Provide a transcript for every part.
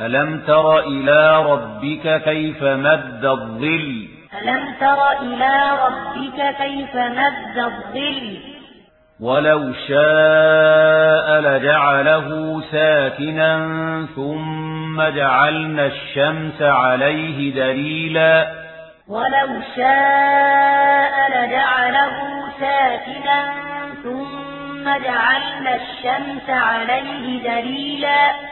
ألم تر إلى ربك كيف مد الظل؟ ألم تر إلى ربك كيف مد الظل؟ ولو شاء لجعله ساكنا ثم جعلنا الشمس عليه دليلا. ولو شاء لجعله ساكنا ثم جعلنا الشمس عليه دليلا.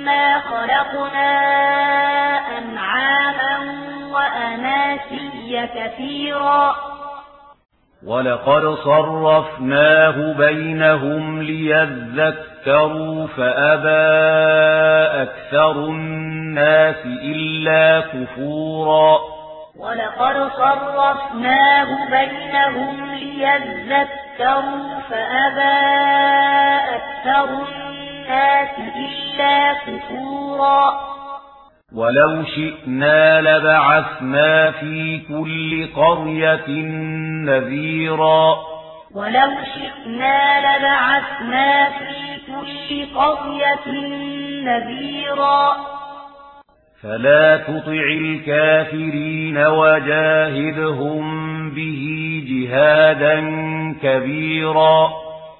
مما خلقنا أنعاما وأناسيا كثيرا ولقد صرفناه بينهم ليذكروا فأبى أكثر الناس إلا كفورا ولقد صرفناه بينهم ليذكروا فأبى أكثر الناس الزكاة إلا كفورا ولو شئنا لبعثنا في كل قرية نذيرا ولو شئنا لبعثنا في كل قرية نذيرا فلا تطع الكافرين وجاهدهم به جهادا كبيرا فلا تطع الكافرين وجاهدهم به جهادا كبيرا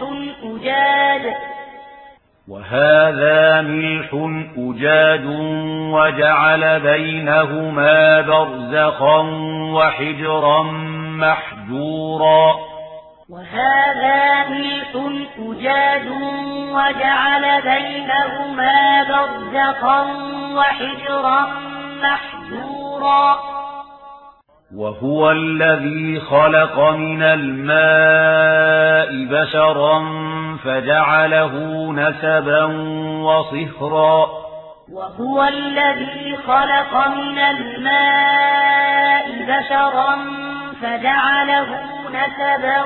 ملح أجاد وهذا ملح أجاد وجعل بينهما برزخا وحجرا محجورا. وهذا ملح أجاد وجعل بينهما برزخا وحجرا محجورا. وهو الذي خلق من الماء بشرا فجعله نسبا وصهرا وهو الذي خلق من الماء بشرا فجعله نسبا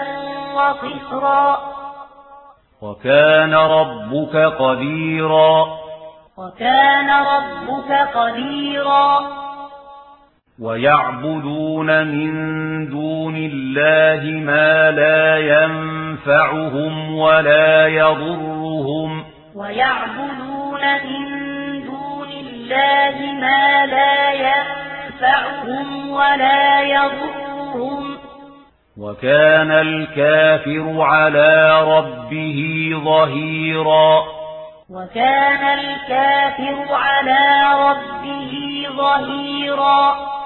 وصهرا وكان ربك قديرا. وكان ربك قديرا. وَيَعْبُدُونَ مِن دُونِ اللَّهِ مَا لَا يَنفَعُهُمْ وَلَا يَضُرُّهُمْ وَيَعْبُدُونَ مِن دُونِ اللَّهِ مَا لَا يَنفَعُهُمْ وَلَا يَضُرُّهُمْ وَكَانَ الْكَافِرُ عَلَى رَبِّهِ ظَهِيرًا وَكَانَ الْكَافِرُ عَلَى رَبِّهِ ظَهِيرًا